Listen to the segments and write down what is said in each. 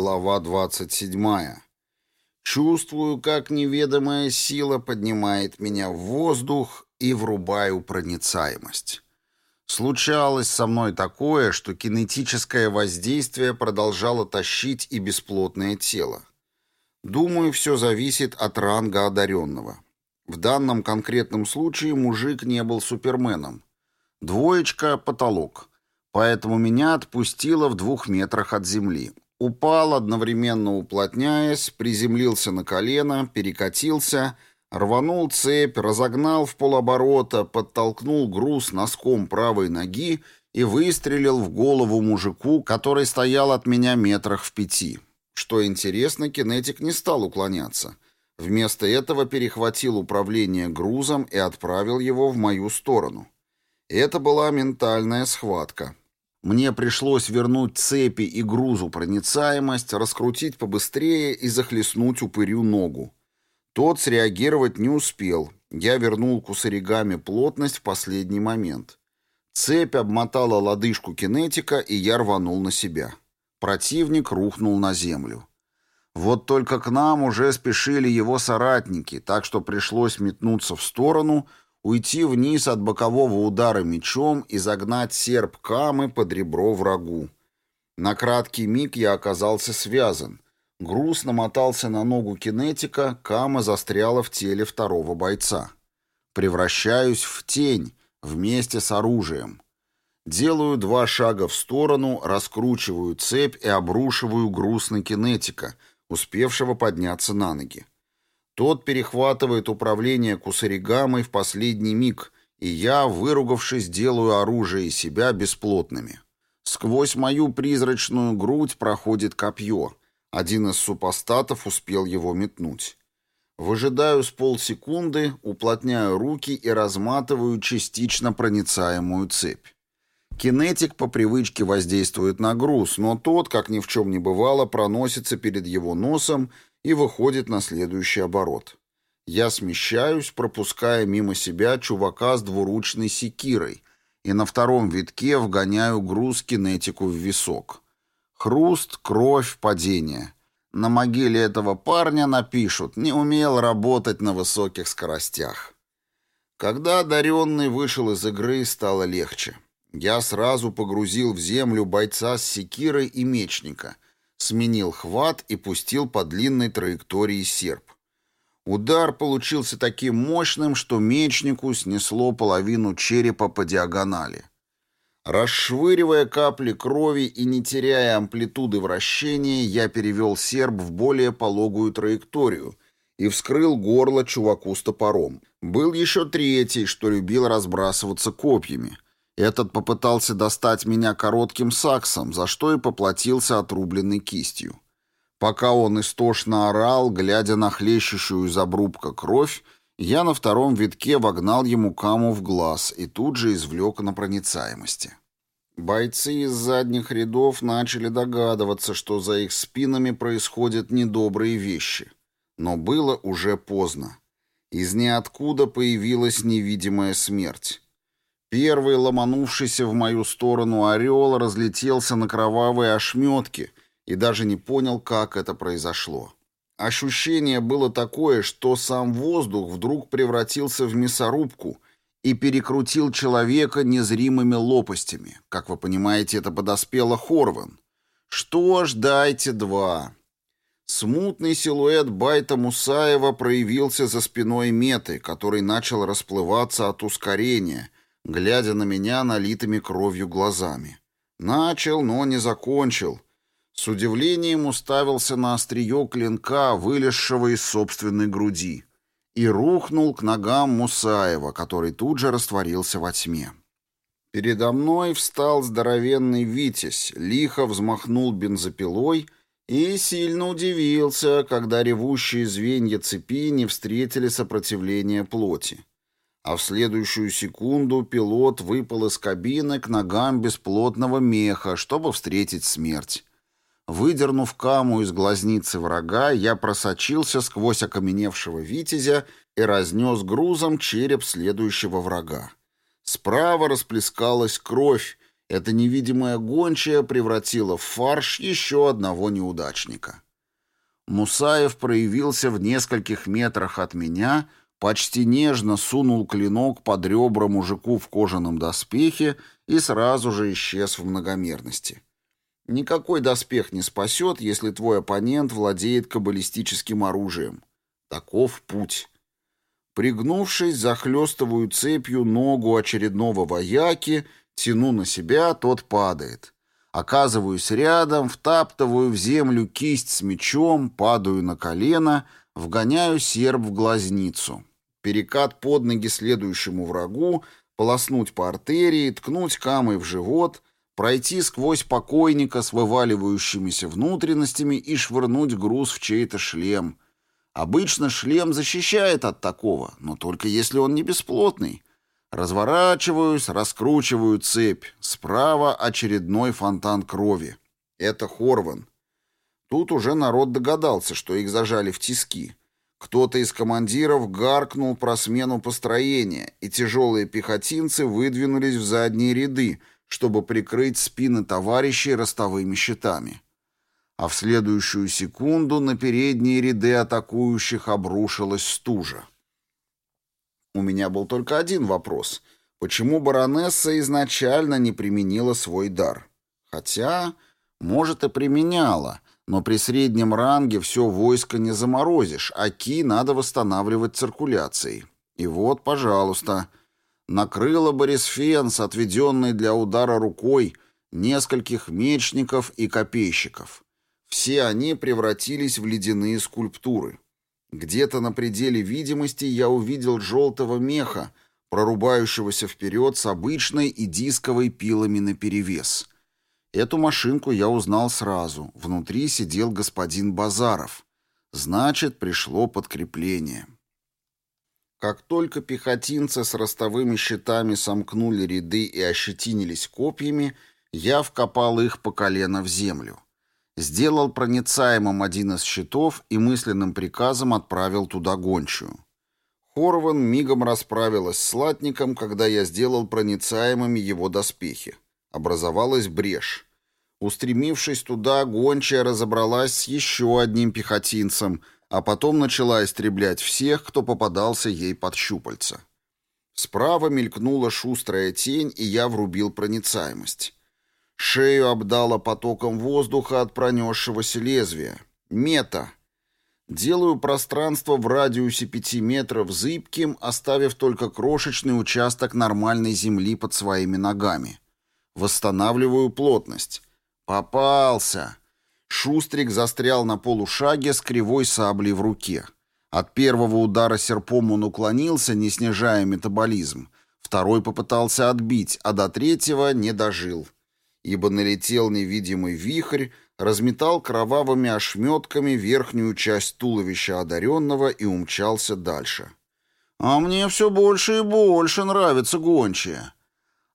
Глава 27. Чувствую, как неведомая сила поднимает меня в воздух и врубаю проницаемость. Случалось со мной такое, что кинетическое воздействие продолжало тащить и бесплотное тело. Думаю, все зависит от ранга одаренного. В данном конкретном случае мужик не был суперменом. Двоечка — потолок. Поэтому меня отпустило в двух метрах от земли. Упал, одновременно уплотняясь, приземлился на колено, перекатился, рванул цепь, разогнал в полоборота, подтолкнул груз носком правой ноги и выстрелил в голову мужику, который стоял от меня метрах в пяти. Что интересно, кинетик не стал уклоняться. Вместо этого перехватил управление грузом и отправил его в мою сторону. Это была ментальная схватка. Мне пришлось вернуть цепи и грузу проницаемость, раскрутить побыстрее и захлестнуть упырю ногу. Тот среагировать не успел. Я вернул кусаригами плотность в последний момент. Цепь обмотала лодыжку кинетика, и я рванул на себя. Противник рухнул на землю. Вот только к нам уже спешили его соратники, так что пришлось метнуться в сторону, уйти вниз от бокового удара мечом и загнать серп камы под ребро врагу. На краткий миг я оказался связан. Груз намотался на ногу кинетика, кама застряла в теле второго бойца. Превращаюсь в тень вместе с оружием. Делаю два шага в сторону, раскручиваю цепь и обрушиваю груз на кинетика, успевшего подняться на ноги. Тот перехватывает управление кусаригамой в последний миг, и я, выругавшись, делаю оружие и себя бесплотными. Сквозь мою призрачную грудь проходит копье. Один из супостатов успел его метнуть. Выжидаю с полсекунды, уплотняю руки и разматываю частично проницаемую цепь. Кинетик по привычке воздействует на груз, но тот, как ни в чем не бывало, проносится перед его носом и выходит на следующий оборот. Я смещаюсь, пропуская мимо себя чувака с двуручной секирой, и на втором витке вгоняю груз кинетику в висок. Хруст, кровь, падение. На могиле этого парня напишут «не умел работать на высоких скоростях». Когда одаренный вышел из игры, стало легче. Я сразу погрузил в землю бойца с секирой и мечника — сменил хват и пустил по длинной траектории серп. Удар получился таким мощным, что мечнику снесло половину черепа по диагонали. Расшвыривая капли крови и не теряя амплитуды вращения, я перевел серп в более пологую траекторию и вскрыл горло чуваку с топором. Был еще третий, что любил разбрасываться копьями — этот попытался достать меня коротким саксом, за что и поплатился отрубленной кистью. Пока он истошно орал, глядя на хлещущую из обрубка кровь, я на втором витке вогнал ему каму в глаз и тут же извлек на проницаемости. Бойцы из задних рядов начали догадываться, что за их спинами происходят недобрые вещи. Но было уже поздно. Из ниоткуда появилась невидимая смерть. Первый ломанувшийся в мою сторону орел разлетелся на кровавые ошметки и даже не понял, как это произошло. Ощущение было такое, что сам воздух вдруг превратился в мясорубку и перекрутил человека незримыми лопастями. Как вы понимаете, это подоспело Хорван. Что ж, дайте два. Смутный силуэт Байта Мусаева проявился за спиной Меты, который начал расплываться от ускорения — глядя на меня налитыми кровью глазами. Начал, но не закончил. С удивлением уставился на острие клинка, вылезшего из собственной груди, и рухнул к ногам Мусаева, который тут же растворился во тьме. Передо мной встал здоровенный Витязь, лихо взмахнул бензопилой и сильно удивился, когда ревущие звенья цепи не встретили сопротивления плоти а в следующую секунду пилот выпал из кабины к ногам бесплотного меха, чтобы встретить смерть. Выдернув каму из глазницы врага, я просочился сквозь окаменевшего витязя и разнес грузом череп следующего врага. Справа расплескалась кровь, Эта невидимая гончая превратила в фарш еще одного неудачника. Мусаев проявился в нескольких метрах от меня, почти нежно сунул клинок под ребра мужику в кожаном доспехе и сразу же исчез в многомерности. Никакой доспех не спасет, если твой оппонент владеет каббалистическим оружием. Таков путь. Пригнувшись, захлестываю цепью ногу очередного вояки, тяну на себя, тот падает. Оказываюсь рядом, втаптываю в землю кисть с мечом, падаю на колено, вгоняю серб в глазницу. Перекат под ноги следующему врагу, полоснуть по артерии, ткнуть камой в живот — пройти сквозь покойника с вываливающимися внутренностями и швырнуть груз в чей-то шлем. Обычно шлем защищает от такого, но только если он не бесплотный. Разворачиваюсь, раскручиваю цепь. Справа очередной фонтан крови. Это Хорван. Тут уже народ догадался, что их зажали в тиски. Кто-то из командиров гаркнул про смену построения, и тяжелые пехотинцы выдвинулись в задние ряды, чтобы прикрыть спины товарищей ростовыми щитами. А в следующую секунду на передние ряды атакующих обрушилась стужа. У меня был только один вопрос. Почему баронесса изначально не применила свой дар? Хотя, может, и применяла, но при среднем ранге все войско не заморозишь, а ки надо восстанавливать циркуляцией. И вот, пожалуйста, накрыла Борисфенс, отведенный для удара рукой, нескольких мечников и копейщиков. Все они превратились в ледяные скульптуры. Где-то на пределе видимости я увидел желтого меха, прорубающегося вперед с обычной и дисковой пилами наперевес. Эту машинку я узнал сразу. Внутри сидел господин Базаров. Значит, пришло подкрепление. Как только пехотинцы с ростовыми щитами сомкнули ряды и ощетинились копьями, я вкопал их по колено в землю. Сделал проницаемым один из щитов и мысленным приказом отправил туда гончую. Хорван мигом расправилась с латником, когда я сделал проницаемыми его доспехи. Образовалась брешь. Устремившись туда, гончая разобралась с еще одним пехотинцем — а потом начала истреблять всех, кто попадался ей под щупальца. Справа мелькнула шустрая тень, и я врубил проницаемость. Шею обдало потоком воздуха от пронесшегося лезвия. Мета. Делаю пространство в радиусе пяти метров зыбким, оставив только крошечный участок нормальной земли под своими ногами. Восстанавливаю плотность. Попался. Шустрик застрял на полушаге с кривой саблей в руке. От первого удара серпом он уклонился, не снижая метаболизм. Второй попытался отбить, а до третьего не дожил. Ибо налетел невидимый вихрь, разметал кровавыми ошметками верхнюю часть туловища одаренного и умчался дальше. «А мне все больше и больше нравится гончая.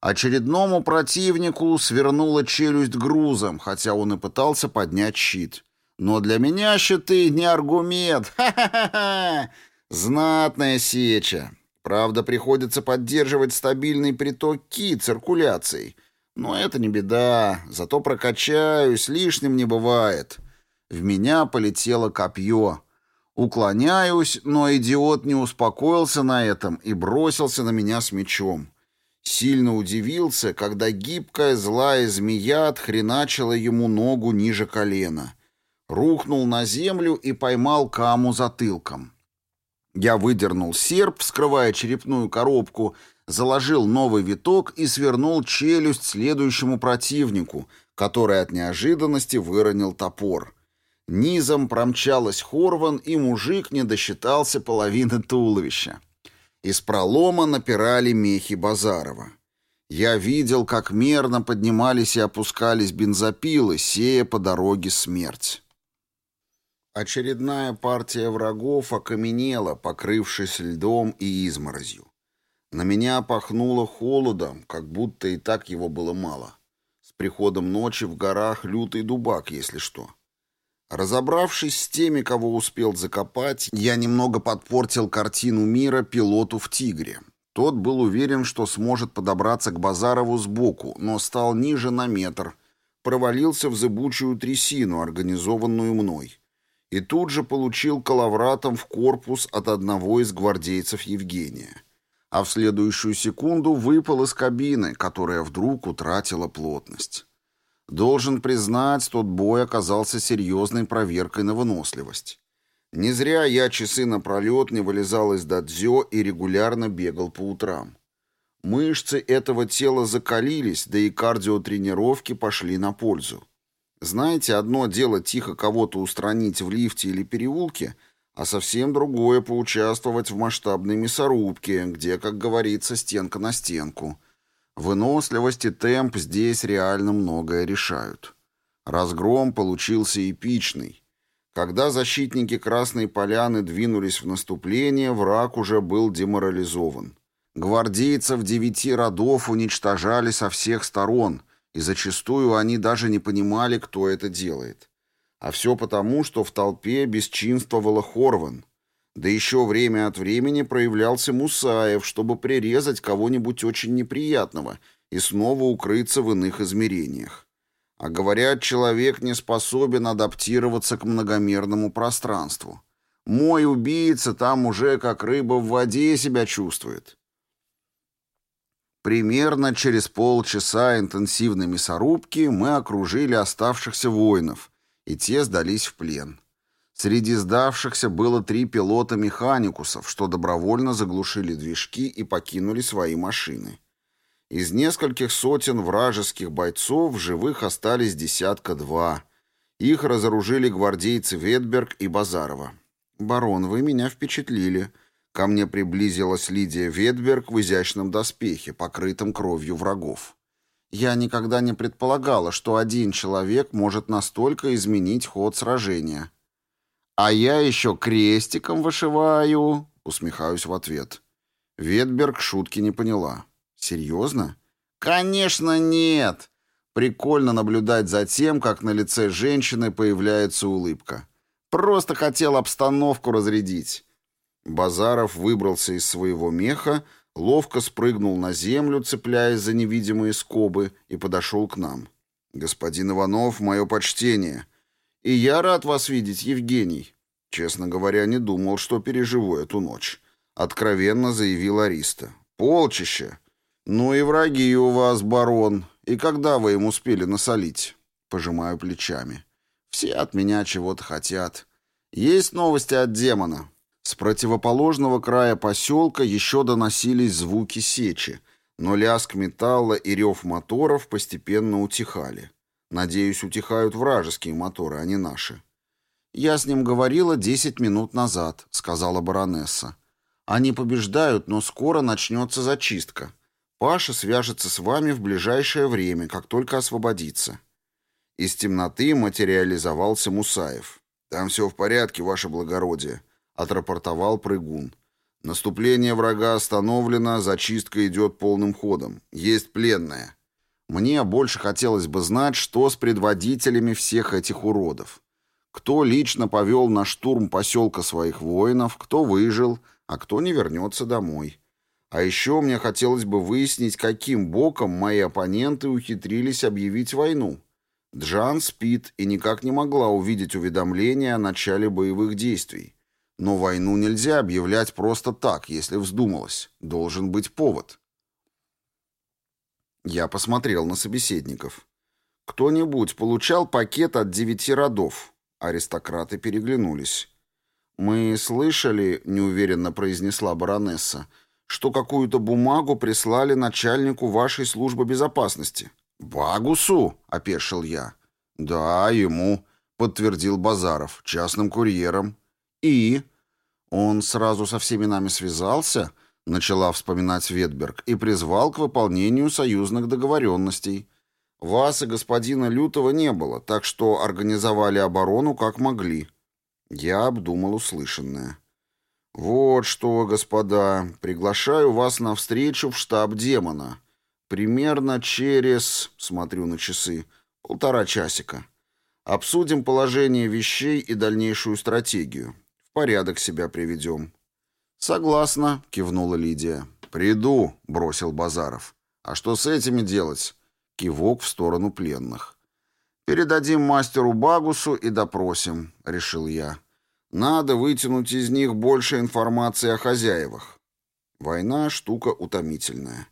Очередному противнику свернула челюсть грузом, хотя он и пытался поднять щит. Но для меня щиты не аргумент. Ха-ха-ха! Знатная сеча. Правда, приходится поддерживать стабильный приток ки циркуляцией. Но это не беда, зато прокачаюсь, лишним не бывает. В меня полетело копье. Уклоняюсь, но идиот не успокоился на этом и бросился на меня с мечом. Сильно удивился, когда гибкая злая змея отхреначила ему ногу ниже колена. Рухнул на землю и поймал каму затылком. Я выдернул серп, вскрывая черепную коробку, заложил новый виток и свернул челюсть следующему противнику, который от неожиданности выронил топор. Низом промчалась Хорван, и мужик не досчитался половины туловища. Из пролома напирали мехи Базарова. Я видел, как мерно поднимались и опускались бензопилы, сея по дороге смерть. Очередная партия врагов окаменела, покрывшись льдом и изморозью. На меня пахнуло холодом, как будто и так его было мало. С приходом ночи в горах лютый дубак, если что. Разобравшись с теми, кого успел закопать, я немного подпортил картину мира пилоту в «Тигре». Тот был уверен, что сможет подобраться к Базарову сбоку, но стал ниже на метр, провалился в зыбучую трясину, организованную мной. И тут же получил коловратом в корпус от одного из гвардейцев Евгения. А в следующую секунду выпал из кабины, которая вдруг утратила плотность. Должен признать, тот бой оказался серьезной проверкой на выносливость. Не зря я часы напролет не вылезал из дадзё и регулярно бегал по утрам. Мышцы этого тела закалились, да и кардиотренировки пошли на пользу. Знаете, одно дело тихо кого-то устранить в лифте или переулке, а совсем другое поучаствовать в масштабной мясорубке, где, как говорится, стенка на стенку. Выносливость и темп здесь реально многое решают. Разгром получился эпичный. Когда защитники Красной Поляны двинулись в наступление, враг уже был деморализован. Гвардейцев девяти родов уничтожали со всех сторон, и зачастую они даже не понимали, кто это делает. А все потому, что в толпе бесчинствовала Хорван. Да еще время от времени проявлялся Мусаев, чтобы прирезать кого-нибудь очень неприятного и снова укрыться в иных измерениях. А говорят, человек не способен адаптироваться к многомерному пространству. Мой убийца там уже как рыба в воде себя чувствует. Примерно через полчаса интенсивной мясорубки мы окружили оставшихся воинов, и те сдались в плен. Среди сдавшихся было три пилота-механикусов, что добровольно заглушили движки и покинули свои машины. Из нескольких сотен вражеских бойцов живых остались десятка-два. Их разоружили гвардейцы Ветберг и Базарова. «Барон, вы меня впечатлили». Ко мне приблизилась Лидия Ветберг в изящном доспехе, покрытом кровью врагов. Я никогда не предполагала, что один человек может настолько изменить ход сражения. «А я еще крестиком вышиваю», — усмехаюсь в ответ. Ветберг шутки не поняла. Серьезно? Конечно, нет. Прикольно наблюдать за тем, как на лице женщины появляется улыбка. Просто хотел обстановку разрядить. Базаров выбрался из своего меха, ловко спрыгнул на землю, цепляясь за невидимые скобы, и подошел к нам. «Господин Иванов, мое почтение. И я рад вас видеть, Евгений». Честно говоря, не думал, что переживу эту ночь. Откровенно заявил Ариста. «Полчище. «Ну и враги у вас, барон. И когда вы им успели насолить?» Пожимаю плечами. «Все от меня чего-то хотят. Есть новости от демона». С противоположного края поселка еще доносились звуки сечи, но лязг металла и рев моторов постепенно утихали. Надеюсь, утихают вражеские моторы, а не наши. «Я с ним говорила десять минут назад», — сказала баронесса. «Они побеждают, но скоро начнется зачистка. Паша свяжется с вами в ближайшее время, как только освободится». Из темноты материализовался Мусаев. «Там все в порядке, ваше благородие», — отрапортовал прыгун. «Наступление врага остановлено, зачистка идет полным ходом. Есть пленная». Мне больше хотелось бы знать, что с предводителями всех этих уродов. Кто лично повел на штурм поселка своих воинов, кто выжил, а кто не вернется домой. А еще мне хотелось бы выяснить, каким боком мои оппоненты ухитрились объявить войну. Джан спит и никак не могла увидеть уведомления о начале боевых действий. Но войну нельзя объявлять просто так, если вздумалось. Должен быть повод. Я посмотрел на собеседников. Кто-нибудь получал пакет от девяти родов? Аристократы переглянулись. «Мы слышали», — неуверенно произнесла баронесса, — что какую-то бумагу прислали начальнику вашей службы безопасности». «Багусу?» — опешил я. «Да, ему», — подтвердил Базаров, — «частным курьером». «И?» «Он сразу со всеми нами связался», — начала вспоминать Ветберг, «и призвал к выполнению союзных договоренностей. Вас и господина Лютого не было, так что организовали оборону как могли». Я обдумал услышанное. «Вот что, господа, приглашаю вас на встречу в штаб демона. Примерно через, смотрю на часы, полтора часика. Обсудим положение вещей и дальнейшую стратегию. В порядок себя приведем». «Согласна», — кивнула Лидия. «Приду», — бросил Базаров. «А что с этими делать?» Кивок в сторону пленных. «Передадим мастеру Багусу и допросим», — решил я. «Надо вытянуть из них больше информации о хозяевах». Война — штука утомительная.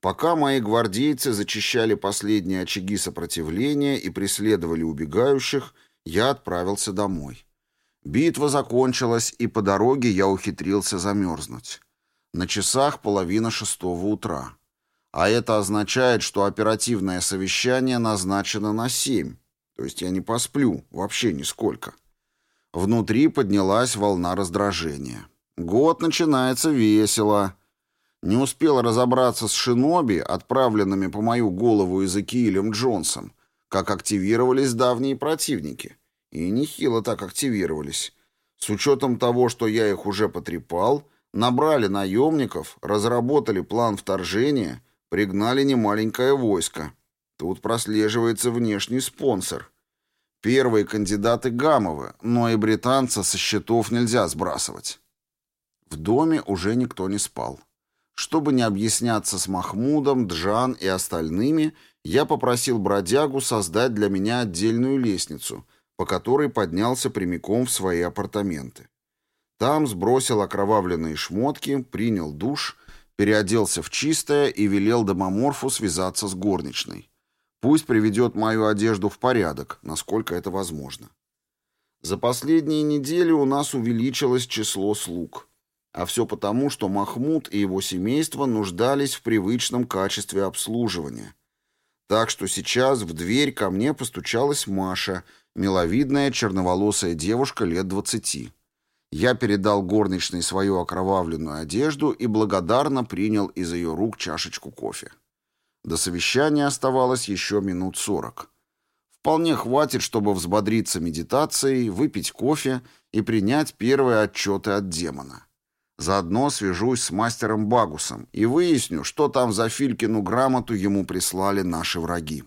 Пока мои гвардейцы зачищали последние очаги сопротивления и преследовали убегающих, я отправился домой. Битва закончилась, и по дороге я ухитрился замерзнуть. На часах половина шестого утра. А это означает, что оперативное совещание назначено на семь. То есть я не посплю, вообще нисколько. Внутри поднялась волна раздражения. Год начинается весело. Не успел разобраться с шиноби, отправленными по мою голову Изакиилем Джонсом, как активировались давние противники. И нехило так активировались. С учетом того, что я их уже потрепал, набрали наемников, разработали план вторжения, пригнали немаленькое войско. Тут прослеживается внешний спонсор. Первые кандидаты Гамовы, но и британца со счетов нельзя сбрасывать. В доме уже никто не спал. Чтобы не объясняться с Махмудом, Джан и остальными, я попросил бродягу создать для меня отдельную лестницу, по которой поднялся прямиком в свои апартаменты. Там сбросил окровавленные шмотки, принял душ, переоделся в чистое и велел домоморфу связаться с горничной. Пусть приведет мою одежду в порядок, насколько это возможно. За последние недели у нас увеличилось число слуг. А все потому, что Махмуд и его семейство нуждались в привычном качестве обслуживания. Так что сейчас в дверь ко мне постучалась Маша, миловидная черноволосая девушка лет двадцати. Я передал горничной свою окровавленную одежду и благодарно принял из ее рук чашечку кофе. До совещания оставалось еще минут сорок. Вполне хватит, чтобы взбодриться медитацией, выпить кофе и принять первые отчеты от демона. Заодно свяжусь с мастером Багусом и выясню, что там за Филькину грамоту ему прислали наши враги.